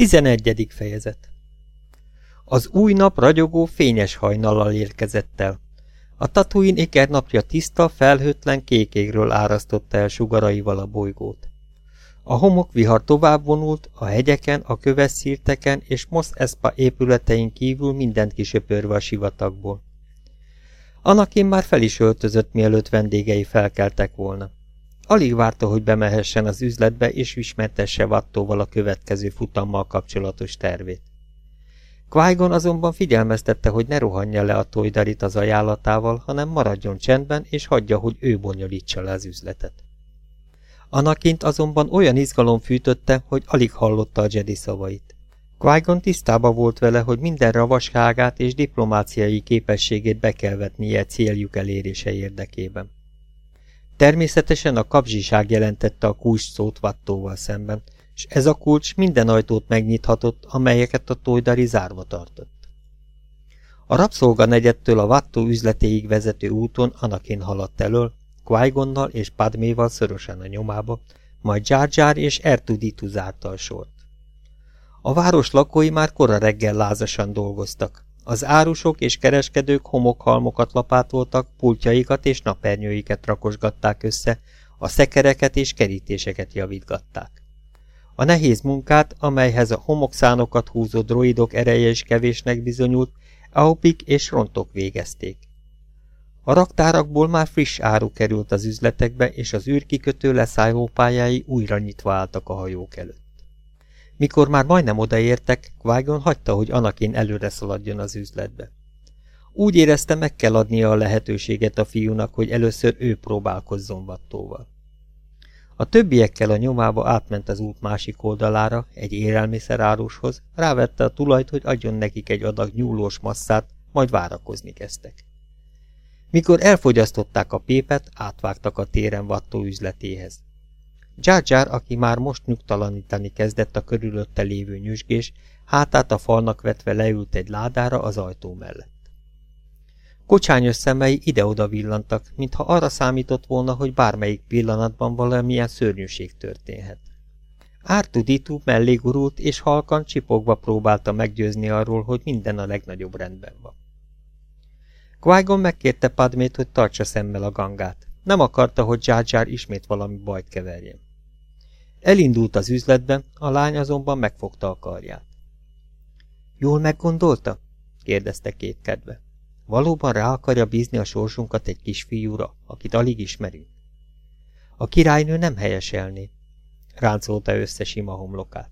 11. fejezet Az új nap ragyogó, fényes hajnallal érkezett el. A Tatooine ikernapja tiszta, felhőtlen kékégről árasztotta el sugaraival a bolygót. A homok vihar tovább vonult, a hegyeken, a köves szírteken és Mos Espa épületein kívül mindent kisöpörve a sivatagból. Anakin már fel is öltözött, mielőtt vendégei felkeltek volna. Alig várta, hogy bemehessen az üzletbe, és ismertesse Vattóval a következő futammal kapcsolatos tervét. qui azonban figyelmeztette, hogy ne rohanja le a tojdarit az ajánlatával, hanem maradjon csendben, és hagyja, hogy ő bonyolítsa le az üzletet. Anakint azonban olyan izgalom fűtötte, hogy alig hallotta a Jedi szavait. qui tisztába volt vele, hogy minden ravasságát és diplomáciai képességét be kell vetnie céljuk elérése érdekében. Természetesen a kapzsiság jelentette a kulcs szót Vattóval szemben, és ez a kulcs minden ajtót megnyithatott, amelyeket a tojdari zárva tartott. A rabszolga negyedtől a Vattó üzletéig vezető úton Anakin haladt elől, qui és Padméval szorosan a nyomába, majd Jar Jar és Ertuditu zárta a sort. A város lakói már kora reggel lázasan dolgoztak. Az árusok és kereskedők homokhalmokat lapátoltak, pultjaikat és napernyőiket rakosgatták össze, a szekereket és kerítéseket javítgatták. A nehéz munkát, amelyhez a homokszánokat húzó droidok ereje is kevésnek bizonyult, Aupik és Rontok végezték. A raktárakból már friss áru került az üzletekbe, és az űrkikötő leszállópályái újra nyitva álltak a hajók előtt. Mikor már majdnem odaértek, qui hagyta, hogy Anakin előre szaladjon az üzletbe. Úgy érezte, meg kell adnia a lehetőséget a fiúnak, hogy először ő próbálkozzon vattóval. A többiekkel a nyomába átment az út másik oldalára, egy élelmiszerárushoz, rávette a tulajt, hogy adjon nekik egy adag nyúlós masszát, majd várakozni kezdtek. Mikor elfogyasztották a pépet, átvágtak a téren vattó üzletéhez. Jar, aki már most nyugtalanítani kezdett a körülötte lévő nyüzsgés, hátát a falnak vetve leült egy ládára az ajtó mellett. Kocsányos szemei ide-oda villantak, mintha arra számított volna, hogy bármelyik pillanatban valamilyen szörnyűség történhet. Ártuditu mellé gurult, és halkan csipogva próbálta meggyőzni arról, hogy minden a legnagyobb rendben van. qui megkérte Padmét, hogy tartsa szemmel a gangát. Nem akarta, hogy Jar Jar ismét valami bajt keverjen. Elindult az üzletbe, a lány azonban megfogta a karját. Jól meggondolta? kérdezte két kedve. Valóban rá akarja bízni a sorsunkat egy kisfiúra, akit alig ismerünk? A királynő nem helyeselné, ráncolta össze sima homlokát.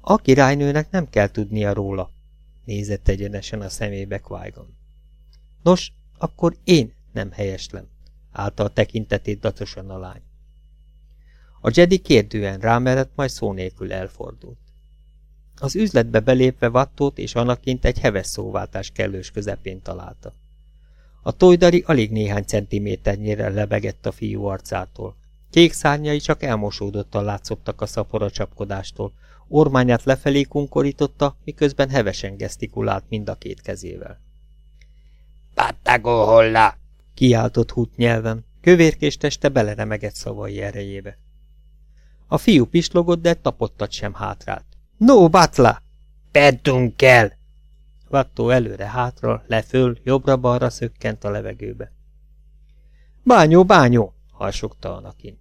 A királynőnek nem kell tudnia róla, nézett egyenesen a szemébe qui Nos, akkor én nem helyeslem, állta a tekintetét datosan a lány. A Jedi kérdően rámerett, majd szó nélkül elfordult. Az üzletbe belépve Vattót és Anakint egy heves szóváltás kellős közepén találta. A tojdari alig néhány centiméternyire lebegett a fiú arcától. Kék szárnyai csak elmosódottan látszottak a szapora csapkodástól, ormányát lefelé kunkorította, miközben hevesen gesztikulált mind a két kezével. Páttago holla! kiáltott hút nyelven, kövérkés teste beleremegett szavai erejébe. A fiú pislogott, de tapottat sem hátrált. No, Batla! Teddünk kell! Vattó előre-hátra, leföl, jobbra-balra szökkent a levegőbe. Bányó, bányó! harsogta Anakin.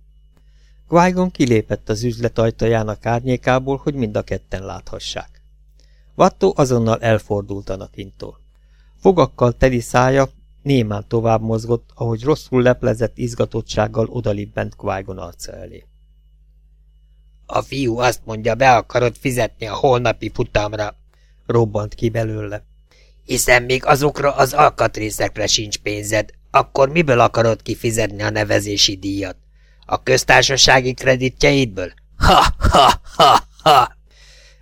qui kilépett az üzlet ajtajának árnyékából, hogy mind a ketten láthassák. Vattó azonnal elfordult Anakintól. Fogakkal teli szája némán tovább mozgott, ahogy rosszul leplezett izgatottsággal odalibbent qui arca elé. A fiú azt mondja, be akarod fizetni a holnapi futamra. Robbant ki belőle. Hiszen még azokra az alkatrészekre sincs pénzed, akkor miből akarod kifizetni a nevezési díjat? A köztársasági kreditjeidből? Ha, ha, ha, ha!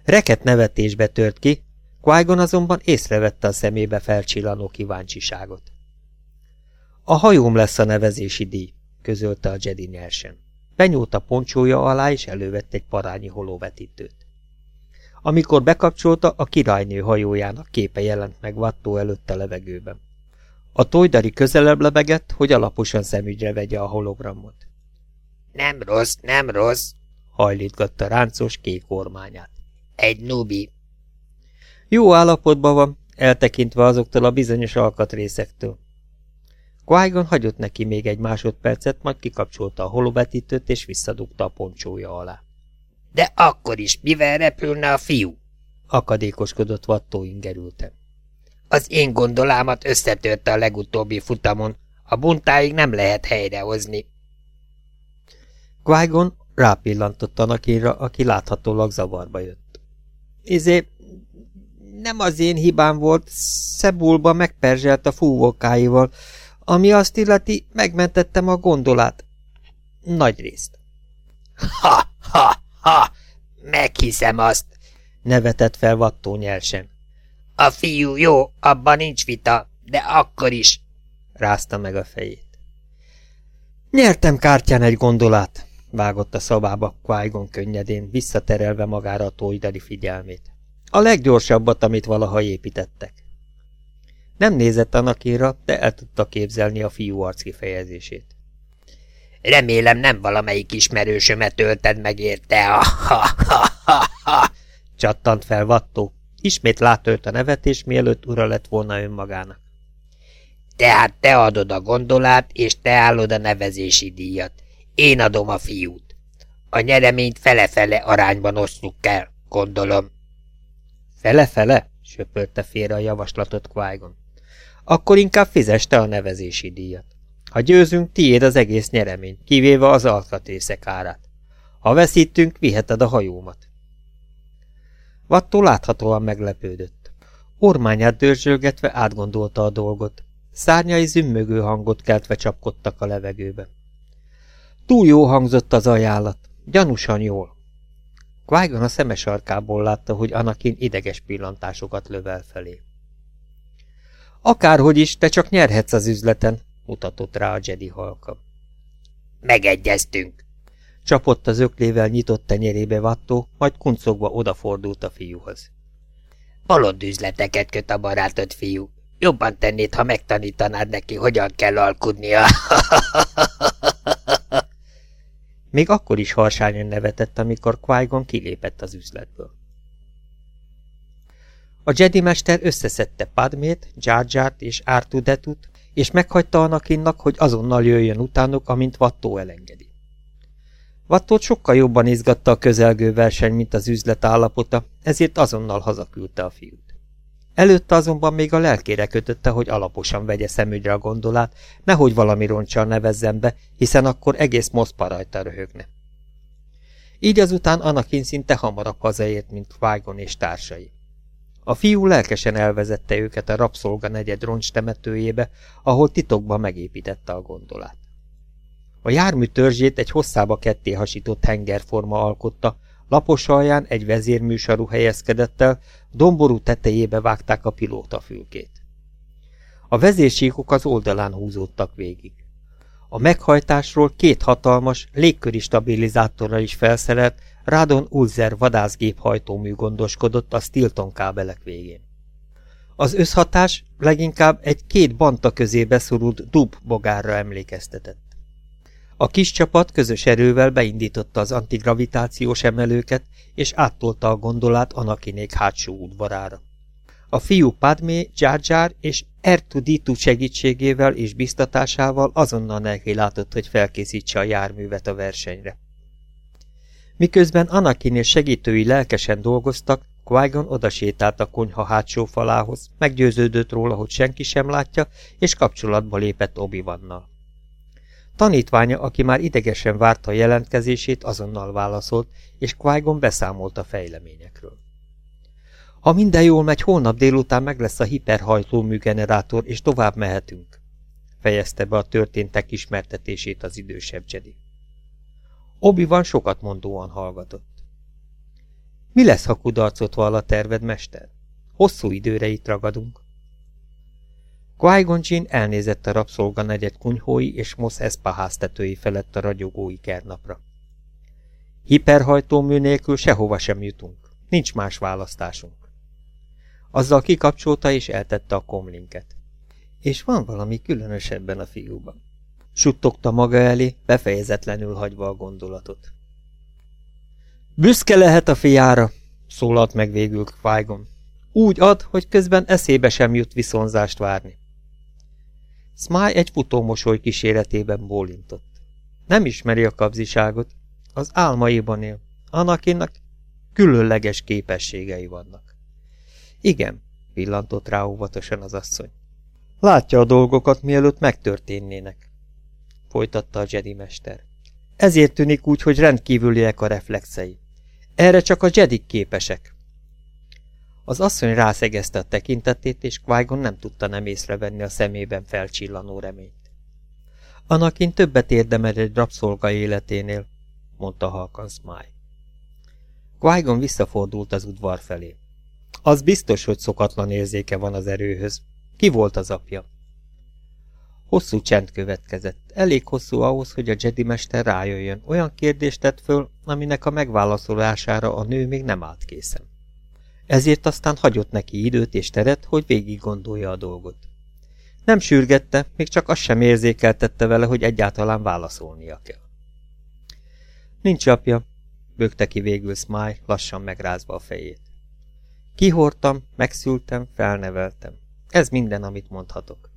Reket nevetésbe tört ki, qui azonban észrevette a szemébe felcsillanó kíváncsiságot. A hajóm lesz a nevezési díj, közölte a Jedi nyersen. Benyúlt a poncsója alá, és elővett egy parányi holóvetítőt. Amikor bekapcsolta, a királynő hajójának képe jelent meg vattó előtt a levegőben. A tojdari közelebb lebegett, hogy alaposan szemügyre vegye a hologramot. Nem rossz, nem rossz, hajlítgatta ráncos kék ormányát. Egy nubi. Jó állapotban van, eltekintve azoktól a bizonyos alkatrészektől. Qui hagyott neki még egy másodpercet, majd kikapcsolta a holobetítőt és visszadugta a poncsója alá. De akkor is mivel repülne a fiú? Akadékoskodott vattó ingerültem. Az én gondolámat összetörte a legutóbbi futamon. A buntáig nem lehet helyrehozni. qui rápillantott Anakinra, aki láthatólag zavarba jött. Izé, nem az én hibám volt, Szebulba megperzselt a fúvókáival, ami azt illeti, megmentettem a gondolát. Nagy részt. Ha, ha, ha, meghiszem azt, nevetett fel Vattó nyersen. A fiú jó, abban nincs vita, de akkor is, rázta meg a fejét. Nyertem kártyán egy gondolát, vágott a szabába qui könnyedén, visszaterelve magára a tóidali figyelmét. A leggyorsabbat, amit valaha építettek. Nem nézett Anakinra, de el tudta képzelni a fiú arc kifejezését. Remélem nem valamelyik ismerősömet ölted meg érte, ha, ha, ha, ha, ha. Csattant fel Vattó. Ismét látta a nevetés, mielőtt ura lett volna önmagának. Tehát te adod a gondolát, és te állod a nevezési díjat. Én adom a fiút. A nyereményt fele-fele arányban osztjuk kell, gondolom. Fele-fele? söpörte félre a javaslatot qui. Akkor inkább fizes a nevezési díjat. Ha győzünk, tiéd az egész nyeremény, kivéve az alkatrészek árát. Ha veszítünk, viheted a hajómat. Vattó láthatóan meglepődött. Ormányát dörzsölgetve átgondolta a dolgot. Szárnyai zümmögő hangot keltve csapkodtak a levegőbe. Túl jó hangzott az ajánlat, gyanúsan jól. qui a szemes arkából látta, hogy Anakin ideges pillantásokat lövel felé. Akárhogy is, te csak nyerhetsz az üzleten, mutatott rá a Jedi halka. Megegyeztünk. Csapott az öklével nyitott tenyerébe vattó, majd kuncogva odafordult a fiúhoz. Bolond üzleteket köt a barátod, fiú. Jobban tennéd, ha megtanítanád neki, hogyan kell alkudnia. Még akkor is harsányan nevetett, amikor qui kilépett az üzletből. A Jedi mester összeszedte Padmét, Jar és Artudetut, és meghagyta Anakinnak, hogy azonnal jöjjön utánuk, amint Vattó elengedi. Vattót sokkal jobban izgatta a közelgő verseny, mint az üzlet állapota, ezért azonnal hazaküldte a fiút. Előtte azonban még a lelkére kötötte, hogy alaposan vegye szemügyre a gondolát, nehogy valami roncsal nevezzen be, hiszen akkor egész Moszpa rajta röhögne. Így azután Anakin szinte hamarabb hazaért, mint Vágon és társai. A fiú lelkesen elvezette őket a rabszolga negyed roncs temetőjébe, ahol titokban megépítette a gondolát. A jármű törzsét egy hosszába ketté hasított hengerforma alkotta, lapos alján egy vezérműsarú helyezkedett el, domború tetejébe vágták a pilótafülkét. A vezérsíkok az oldalán húzódtak végig. A meghajtásról két hatalmas, légköri stabilizátorral is felszerelt Radon Ulzer vadászgép hajtómű gondoskodott a Stilton kábelek végén. Az összhatás leginkább egy két banta közé beszorult dub bogárra emlékeztetett. A kis csapat közös erővel beindította az antigravitációs emelőket, és áttolta a gondolát Anakinék hátsó udvarára. A fiú Padmé, Jar Jar és Ertuditu segítségével és biztatásával azonnal neki látott, hogy felkészítse a járművet a versenyre. Miközben Anakin és segítői lelkesen dolgoztak, Qui-Gon odasétált a konyha hátsó falához, meggyőződött róla, hogy senki sem látja, és kapcsolatba lépett obi -Vannal. Tanítványa, aki már idegesen várta a jelentkezését, azonnal válaszolt, és qui beszámolt a fejleményekről. Ha minden jól megy, holnap délután meg lesz a hiperhajtómű generátor, és tovább mehetünk, fejezte be a történtek ismertetését az idősebb Jedi. Obi van sokat mondóan hallgatott. Mi lesz, ha kudarcot vall a terved, mester? Hosszú időre itt ragadunk. Qui-Gon elnézett a rabszolga negyed kunyhói és Mos Espa háztetői felett a ragyogói kernapra. Hiperhajtómű nélkül sehova sem jutunk. Nincs más választásunk. Azzal kikapcsolta és eltette a komlinket. És van valami különös ebben a fiúban. Suttogta maga elé, befejezetlenül hagyva a gondolatot. Büszke lehet a fiára, szólalt meg végül qui Úgy ad, hogy közben eszébe sem jut viszonzást várni. Smile egy futómosoly kíséretében bólintott. Nem ismeri a kapziságot, az álmaiban él. Anakinnak különleges képességei vannak. Igen, pillantott rá óvatosan az asszony. Látja a dolgokat, mielőtt megtörténnének, folytatta a Jedi mester. Ezért tűnik úgy, hogy rendkívüliek a reflexei. Erre csak a Jedik képesek. Az asszony rászegezte a tekintetét, és qui nem tudta nem észrevenni a szemében felcsillanó reményt. Anakin többet érdemel egy rabszolga életénél, mondta halkan Smile. qui visszafordult az udvar felé. Az biztos, hogy szokatlan érzéke van az erőhöz. Ki volt az apja? Hosszú csend következett. Elég hosszú ahhoz, hogy a Jedi mester rájöjjön. Olyan kérdést tett föl, aminek a megválaszolására a nő még nem állt készen. Ezért aztán hagyott neki időt és teret, hogy végig gondolja a dolgot. Nem sürgette, még csak azt sem érzékeltette vele, hogy egyáltalán válaszolnia kell. Nincs apja, bökte ki végül Smile, lassan megrázva a fejét. Kihortam, megszültem, felneveltem. Ez minden, amit mondhatok.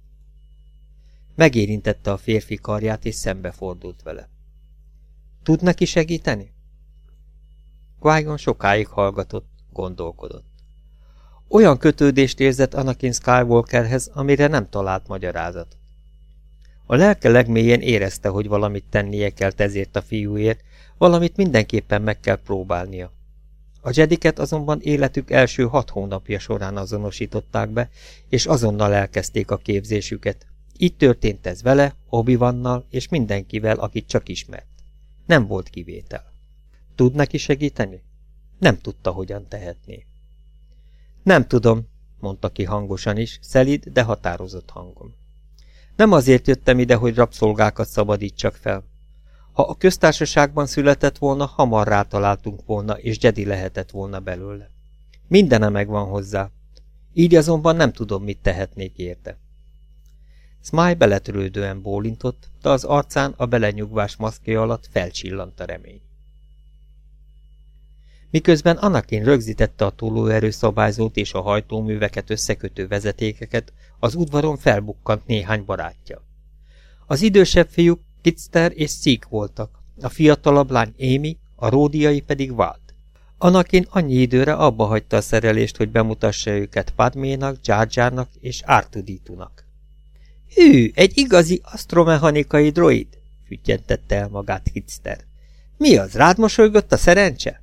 Megérintette a férfi karját, és szembefordult vele. Tud neki segíteni? qui sokáig hallgatott, gondolkodott. Olyan kötődést érzett Anakin Skywalkerhez, amire nem talált magyarázat. A lelke legmélyen érezte, hogy valamit tennie kell ezért a fiúért, valamit mindenképpen meg kell próbálnia. A Jediket azonban életük első hat hónapja során azonosították be, és azonnal elkezdték a képzésüket. Így történt ez vele, obi és mindenkivel, akit csak ismert. Nem volt kivétel. Tud neki segíteni? Nem tudta, hogyan tehetné. Nem tudom, mondta ki hangosan is, szelid, de határozott hangon. Nem azért jöttem ide, hogy rabszolgákat szabadítsak fel. Ha a köztársaságban született volna, hamar rátaláltunk volna, és Jedi lehetett volna belőle. Mindene megvan hozzá. Így azonban nem tudom, mit tehetnék érte. Smile beletörődően bólintott, de az arcán a belenyugvás maszkja alatt felcsillant a remény. Miközben Anakin rögzítette a tolóerő szabályzót és a hajtóműveket összekötő vezetékeket, az udvaron felbukkant néhány barátja. Az idősebb fiúk Kitster és Szik voltak, a fiatalabb lány Amy, a ródiai pedig Walt. Anakin annyi időre abba hagyta a szerelést, hogy bemutassa őket Padménak, Jar és Artuditunak. Hű, egy igazi asztromechanikai droid, füttyentette el magát Kitster. Mi az, rád mosolygott a szerencse?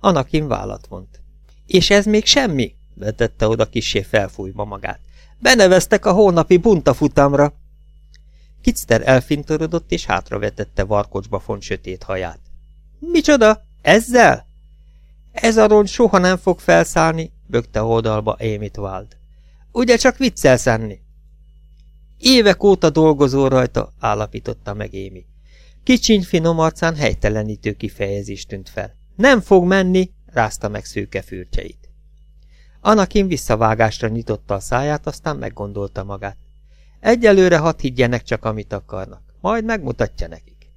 Anakin vállat vont. És ez még semmi? vetette oda kisé felfújva magát. Beneveztek a hónapi buntafutamra. Kitster elfintorodott és hátravetette varkocsba font sötét haját. Micsoda? Ezzel? Ez a rongy soha nem fog felszállni, bökte oldalba Émit Wald. Ugye csak viccel szenni? Évek óta dolgozó rajta, állapította meg Émi. Kicsiny finom arcán helytelenítő kifejezés tűnt fel. Nem fog menni, rázta meg szőke fürtjeit. Anakin visszavágásra nyitotta a száját, aztán meggondolta magát. Egyelőre hadd higgyenek csak, amit akarnak. Majd megmutatja nekik.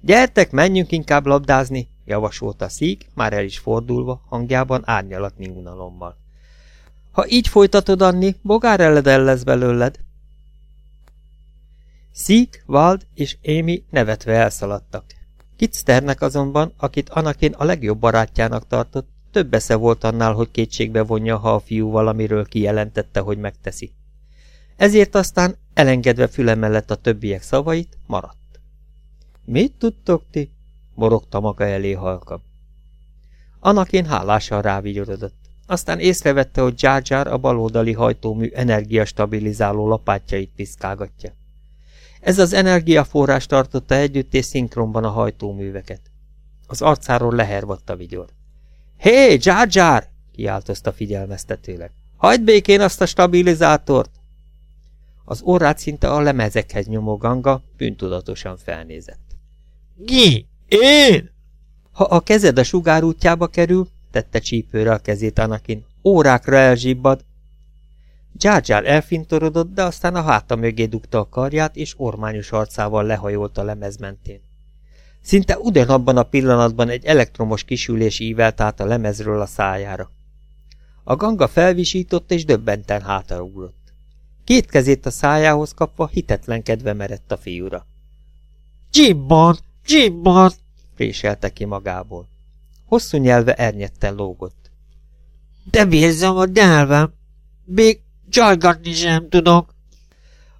Gyertek, menjünk inkább labdázni, javasolta Szík, már el is fordulva, hangjában árnyalatni unalommal. Ha így folytatod, Anni, bogár eledel lesz belőled. Szík, Wald és Amy nevetve elszaladtak. Kitsternek azonban, akit Anakin a legjobb barátjának tartott, több esze volt annál, hogy kétségbe vonja, ha a fiú valamiről kijelentette, hogy megteszi. Ezért aztán, elengedve füle mellett a többiek szavait, maradt. Mit tudtok ti? morogta maga elé halka. Anakin hálással rávigyorodott. Aztán észrevette, hogy Jar Jar a baloldali hajtómű energiastabilizáló lapátjait piszkálgatja. Ez az energiaforrás tartotta együtt és szinkronban a hajtóműveket. Az arcáról lehervadt a vigyor. Hé, Jar Jar! kiáltozta figyelmeztetőleg. Hagyd békén azt a stabilizátort! Az orrát szinte a lemezekhez nyomó ganga bűntudatosan felnézett. Ki? Én? Ha a kezed a sugár útjába kerül, tette csípőre a kezét Anakin, órákra elzsibbad, Jar elfintorodott, de aztán a háta mögé dugta a karját, és ormányos arcával lehajolt a lemez mentén. Szinte ugyanabban a pillanatban egy elektromos kisülés ívelt át a lemezről a szájára. A ganga felvisított és döbbenten hátraugrott. Két kezét a szájához kapva hitetlenkedve merett a fiúra. Jimban! Jimban! préselte ki magából. Hosszú nyelve ernyetten lógott. De vérzem a nyelvem! Még csajgatni sem tudok!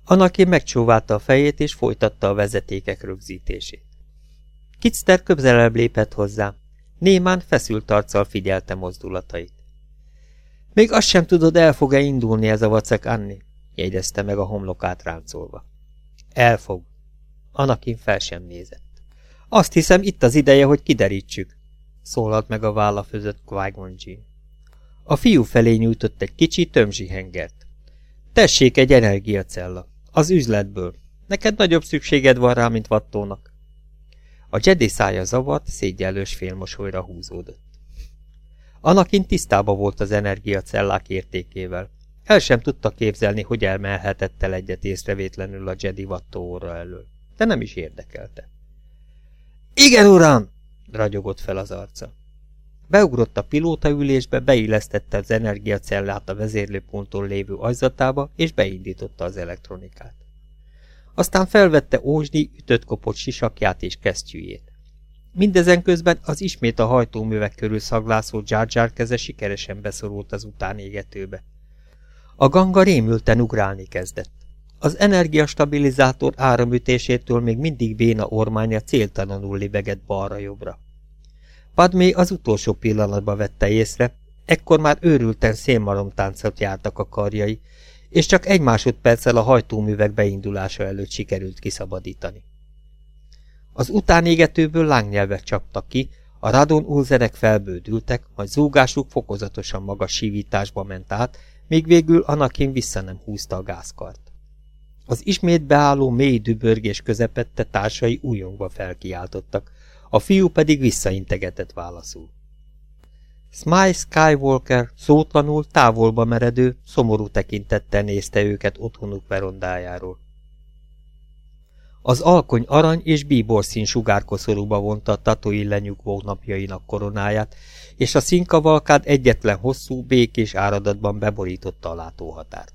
Anakin megcsóválta a fejét és folytatta a vezetékek rögzítését. Kitzter közelebb lépett hozzá. Némán feszült arccal figyelte mozdulatait. Még azt sem tudod, el fog-e indulni ez a vacek, Anni? jegyezte meg a homlokát ráncolva. Elfog. Anakin fel sem nézett. Azt hiszem, itt az ideje, hogy kiderítsük, szólalt meg a válla fözött qui A fiú felé nyújtott egy kicsi tömzsi hengert. Tessék egy energiacella. Az üzletből. Neked nagyobb szükséged van rá, mint vattónak. A Jedi szája zavart, szégyellős félmosolyra húzódott. Anakin tisztába volt az energiacellák értékével. El sem tudta képzelni, hogy elmelhetett el egyet észrevétlenül a Jedi vattó óra elől. De nem is érdekelte. Igen, uram! ragyogott fel az arca. Beugrott a pilótaülésbe, beillesztette az energiacellát a vezérlőponton lévő ajzatába, és beindította az elektronikát. Aztán felvette ózsdi, ütött kopott sisakját és kesztyűjét. Mindezen közben az ismét a hajtóművek körül szaglászó Jar keze sikeresen beszorult az utánégetőbe. A ganga rémülten ugrálni kezdett. Az energiastabilizátor áramütésétől még mindig béna ormánya céltalanul libegett balra-jobbra. Padmé az utolsó pillanatban vette észre, ekkor már őrülten szénmalomtáncot jártak a karjai, és csak egy másodperccel a hajtóművek beindulása előtt sikerült kiszabadítani. Az utánégetőből lángnyelvek csaptak ki, a radon ulzerek felbődültek, majd zúgásuk fokozatosan magas sívításba ment át, míg végül Anakin vissza nem húzta a gázkart. Az ismét beálló mély dübörgés közepette társai újongva felkiáltottak, a fiú pedig visszaintegetett válaszul. Smile Skywalker szótlanul távolba meredő, szomorú tekintettel nézte őket otthonuk verondájáról. Az alkony arany és bíborszín sugárkoszorúba vonta a tatói lenyugvó napjainak koronáját, és a színkavalkád egyetlen hosszú, békés áradatban beborította a látóhatárt.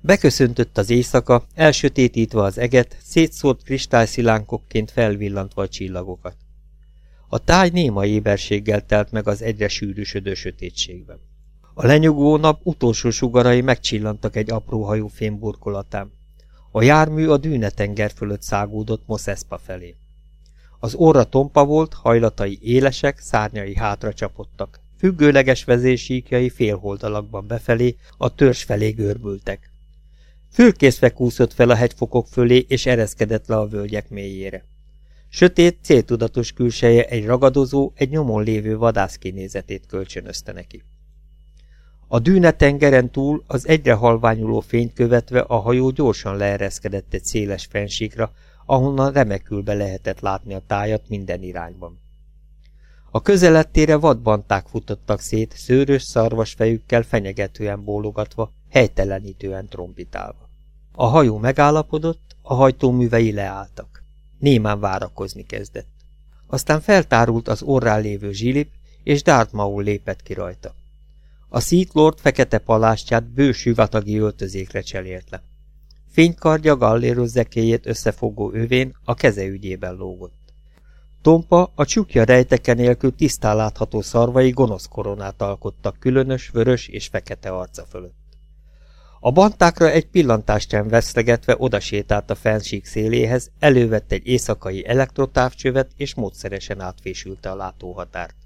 Beköszöntött az éjszaka, elsötétítve az eget, szétszórt kristályszilánkokként felvillantva a csillagokat. A táj néma éberséggel telt meg az egyre sűrűsödő sötétségben. A lenyugvó nap utolsó sugarai megcsillantak egy apró hajú fémburkolatán. A jármű a dűnetenger fölött szágódott Moszeszpa felé. Az orra tompa volt, hajlatai élesek, szárnyai hátra csapottak. Függőleges vezérsíkjai félholdalakban befelé, a törzs felé görbültek. Fülkészve kúszott fel a hegyfokok fölé, és ereszkedett le a völgyek mélyére. Sötét, céltudatos külseje egy ragadozó, egy nyomon lévő vadász kinézetét kölcsönözte neki. A dűne tengeren túl az egyre halványuló fényt követve a hajó gyorsan leereszkedett egy széles fensíkra, ahonnan remekül be lehetett látni a tájat minden irányban. A közelettére vadbanták futottak szét, szőrös szarvas fejükkel fenyegetően bólogatva, helytelenítően trombitálva. A hajó megállapodott, a hajtóművei leálltak. Némán várakozni kezdett. Aztán feltárult az orrán lévő zsilip, és Darth Maul lépett ki rajta. A Sith Lord fekete palástját bő sivatagi öltözékre cserélt le. Fénykardja galléros összefogó övén a keze ügyében lógott. Tompa a csukja rejteke nélkül tisztán látható szarvai gonosz koronát alkottak különös, vörös és fekete arca fölött. A bantákra egy pillantást sem vesztegetve odasétált a fensík széléhez, elővett egy éjszakai elektrotávcsövet, és módszeresen átfésülte a látóhatárt.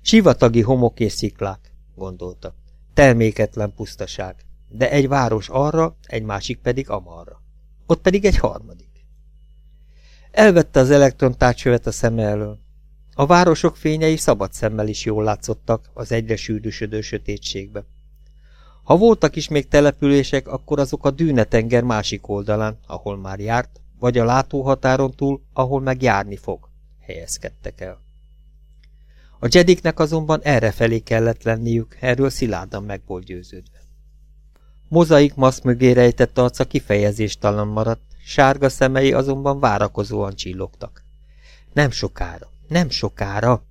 Sivatagi homok és sziklák, gondolta. Terméketlen pusztaság, de egy város arra, egy másik pedig amarra. Ott pedig egy harmadik. Elvette az elektrontárcsövet a szeme elől. A városok fényei szabad szemmel is jól látszottak az egyre sűrűsödő sötétségbe. Ha voltak is még települések, akkor azok a dűnetenger másik oldalán, ahol már járt, vagy a látóhatáron túl, ahol meg járni fog, helyezkedtek el. A jediknek azonban erre felé kellett lenniük, erről szilárdan meg volt győződve. Mozaik masz mögé rejtett arca kifejezéstalan maradt, sárga szemei azonban várakozóan csillogtak. Nem sokára, nem sokára!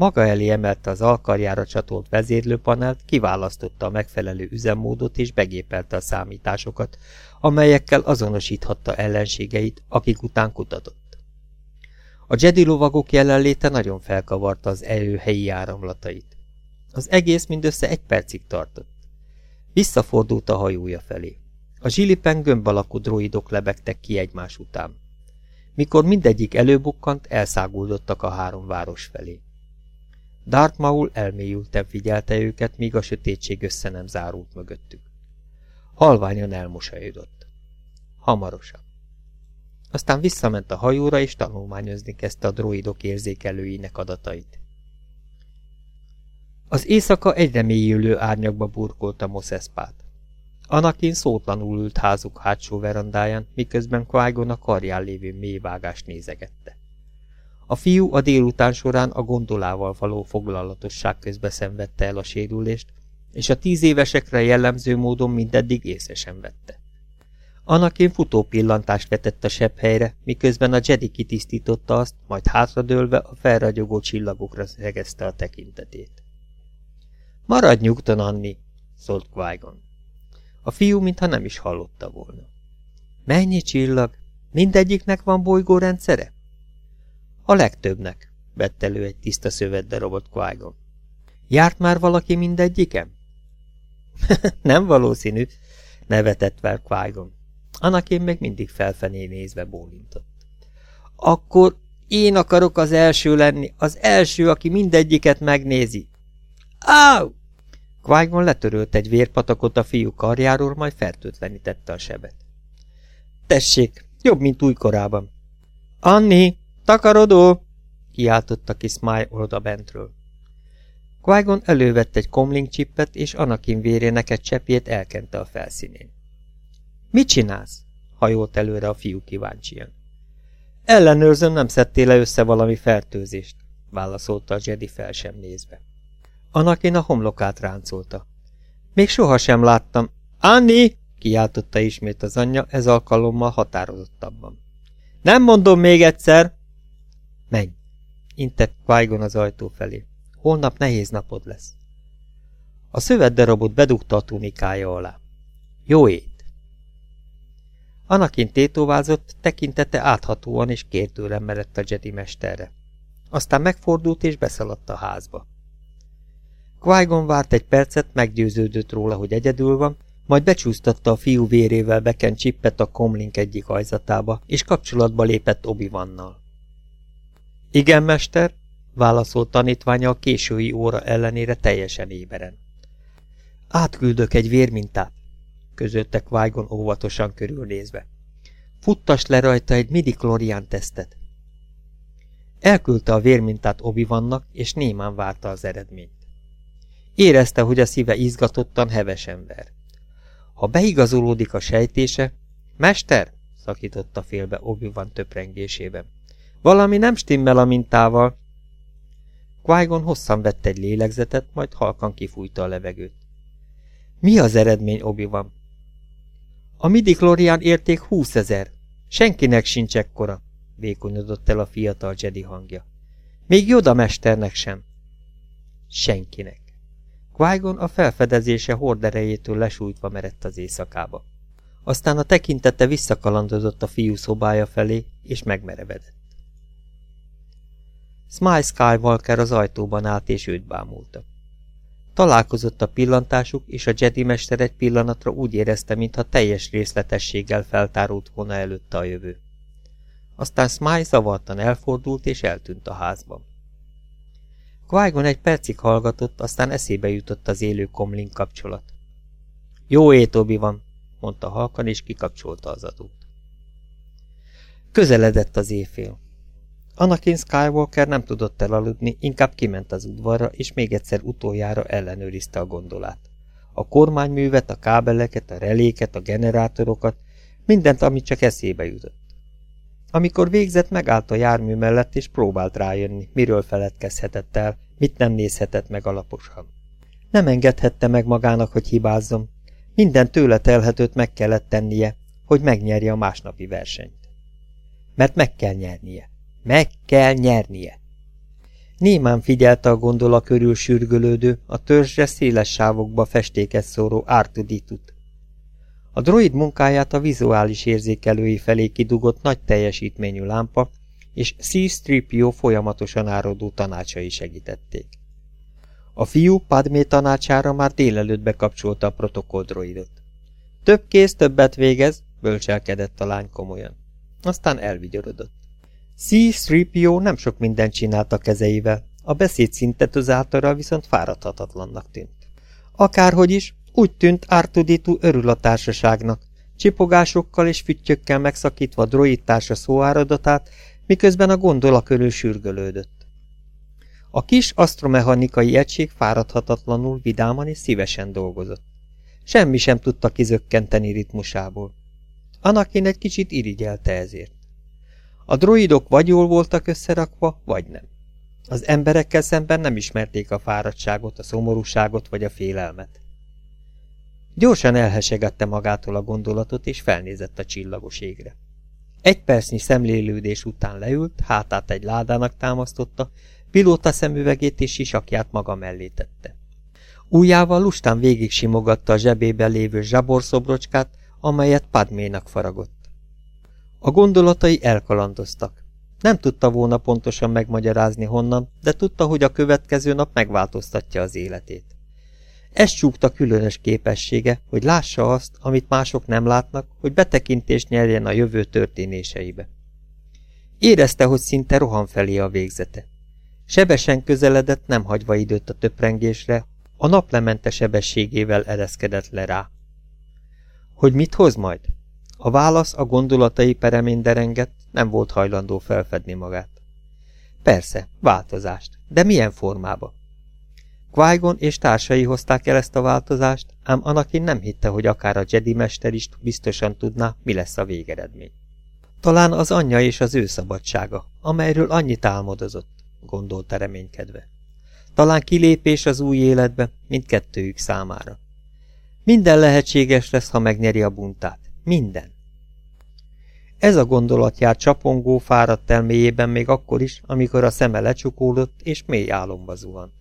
Maga elé emelte az alkarjára csatolt vezérlőpanelt, kiválasztotta a megfelelő üzemmódot és begépelte a számításokat, amelyekkel azonosíthatta ellenségeit, akik után kutatott. A Jedi lovagok jelenléte nagyon felkavarta az előhelyi áramlatait. Az egész mindössze egy percig tartott. Visszafordult a hajója felé. A zsilipen gömb alakú droidok lebegtek ki egymás után. Mikor mindegyik előbukkant, elszáguldottak a három város felé. Darth Maul elmélyülten figyelte őket, míg a sötétség össze nem zárult mögöttük. Halványan elmosajödott. Hamarosan. Aztán visszament a hajóra, és tanulmányozni kezdte a droidok érzékelőinek adatait. Az éjszaka egyre mélyülő árnyakba burkolta Moszeszpát. Anakin szótlanul ült házuk hátsó verandáján, miközben qui a karján lévő mélyvágást nézegette. A fiú a délután során a gondolával való foglalatosság közbe szenvedte el a sérülést, és a tíz évesekre jellemző módon mindeddig észre sem vette. Anakin futó pillantást vetett a sebb helyre, miközben a Jedi kitisztította azt, majd hátradőlve a felragyogó csillagokra szegezte a tekintetét. Maradj nyugton, Anni, szólt qui -Gon. A fiú mintha nem is hallotta volna. Mennyi csillag? Mindegyiknek van bolygórendszere? A legtöbbnek, vett elő egy tiszta szövetdarabot qui -Gon. Járt már valaki mindegyiken? nem valószínű, nevetett fel qui -Gon. Anakin még mindig felfené nézve bólintott. Akkor én akarok az első lenni, az első, aki mindegyiket megnézi. Áú! qui letörölt egy vérpatakot a fiú karjáról, majd fertőtlenítette a sebet. Tessék, jobb, mint újkorában. Anni, takarodó! kiáltotta ki Smile oda bentről. qui elővett egy comlink csippet, és Anakin vérének egy cseppjét elkente a felszínén. Mit csinálsz? hajolt előre a fiú kíváncsian. Ellenőrzöm, nem szedtél le össze valami fertőzést, válaszolta a Jedi fel sem nézve. Anakin a homlokát ráncolta. Még sohasem láttam. Anni! kiáltotta ismét az anyja, ez alkalommal határozottabban. Nem mondom még egyszer! Menj! intett qui az ajtó felé. Holnap nehéz napod lesz. A szövetdarabot bedugta a tunikája alá. Jó ét! Anakin tétovázott, tekintete áthatóan és kértően merett a Jedi mesterre. Aztán megfordult és beszaladt a házba qui várt egy percet, meggyőződött róla, hogy egyedül van, majd becsúsztatta a fiú vérével beken csippet a komlink egyik ajzatába, és kapcsolatba lépett obi vannal. Igen, mester, válaszolt tanítványa a késői óra ellenére teljesen éberen. Átküldök egy vérmintát, közölte qui óvatosan körülnézve. Futtas le rajta egy midi-klorián tesztet. Elküldte a vérmintát obi és némán várta az eredményt. Érezte, hogy a szíve izgatottan hevesen ver. Ha beigazolódik a sejtése, Mester, szakította félbe obi töprengésében. Valami nem stimmel a mintával. qui hosszan vett egy lélegzetet, majd halkan kifújta a levegőt. Mi az eredmény, obi van? A midi érték húszezer. Senkinek sincs ekkora, vékonyodott el a fiatal Jedi hangja. Még Joda mesternek sem. Senkinek qui a felfedezése horderejétől lesújtva merett az éjszakába. Aztán a tekintete visszakalandozott a fiú szobája felé, és megmerevedett. Smile Skywalker az ajtóban állt, és őt bámulta. Találkozott a pillantásuk, és a Jedi mester egy pillanatra úgy érezte, mintha teljes részletességgel feltárult volna előtte a jövő. Aztán Smile zavartan elfordult, és eltűnt a házban qui egy percig hallgatott, aztán eszébe jutott az élő komlink kapcsolat. Jó étobi van, mondta halkan, és kikapcsolta az adót. Közeledett az éjfél. Anakin Skywalker nem tudott elaludni, inkább kiment az udvarra, és még egyszer utoljára ellenőrizte a gondolát. A kormányművet, a kábeleket, a reléket, a generátorokat, mindent, amit csak eszébe jutott. Amikor végzett, megállt a jármű mellett, és próbált rájönni, miről feledkezhetett el, mit nem nézhetett meg alaposan. Nem engedhette meg magának, hogy hibázzon. Minden tőle telhetőt meg kellett tennie, hogy megnyerje a másnapi versenyt. Mert meg kell nyernie. Meg kell nyernie. Némán figyelte a gondola körül sürgölődő, a törzsre széles sávokba festéket szóró ártuditut. A droid munkáját a vizuális érzékelői felé kidugott nagy teljesítményű lámpa és C-3PO folyamatosan árodó tanácsai segítették. A fiú Padmé tanácsára már délelőtt bekapcsolta a protokolldroidot. Több kész többet végez, bölcselkedett a lány komolyan. Aztán elvigyorodott. C-3PO nem sok mindent csinált a kezeivel, a beszéd szintetizátorral viszont fáradhatatlannak tűnt. Akárhogy is, úgy tűnt Artuditu örül a társaságnak, csipogásokkal és füttyökkel megszakítva droid társa szóáradatát, miközben a gondola körül sürgölődött. A kis asztromechanikai egység fáradhatatlanul, vidáman és szívesen dolgozott. Semmi sem tudta kizökkenteni ritmusából. Anakin egy kicsit irigyelte ezért. A droidok vagy jól voltak összerakva, vagy nem. Az emberekkel szemben nem ismerték a fáradtságot, a szomorúságot vagy a félelmet. Gyorsan elhesegette magától a gondolatot, és felnézett a csillagos égre. Egy percnyi szemlélődés után leült, hátát egy ládának támasztotta, pilóta szemüvegét és sisakját maga mellé tette. Újjával lustán végig simogatta a zsebében lévő zsaborszobrocskát, amelyet Padménak faragott. A gondolatai elkalandoztak. Nem tudta volna pontosan megmagyarázni honnan, de tudta, hogy a következő nap megváltoztatja az életét. Ez csúgta különös képessége, hogy lássa azt, amit mások nem látnak, hogy betekintést nyerjen a jövő történéseibe. Érezte, hogy szinte rohan felé a végzete. Sebesen közeledett, nem hagyva időt a töprengésre, a naplemente sebességével ereszkedett le rá. Hogy mit hoz majd? A válasz a gondolatai peremén derengett, nem volt hajlandó felfedni magát. Persze, változást, de milyen formába? qui és társai hozták el ezt a változást, ám Anakin nem hitte, hogy akár a Jedi mester is biztosan tudná, mi lesz a végeredmény. Talán az anyja és az ő szabadsága, amelyről annyit álmodozott, gondolta reménykedve. Talán kilépés az új életbe, mindkettőjük számára. Minden lehetséges lesz, ha megnyeri a buntát. Minden. Ez a gondolat jár csapongó, fáradt elméjében még akkor is, amikor a szeme lecsukódott és mély álomba zuhant.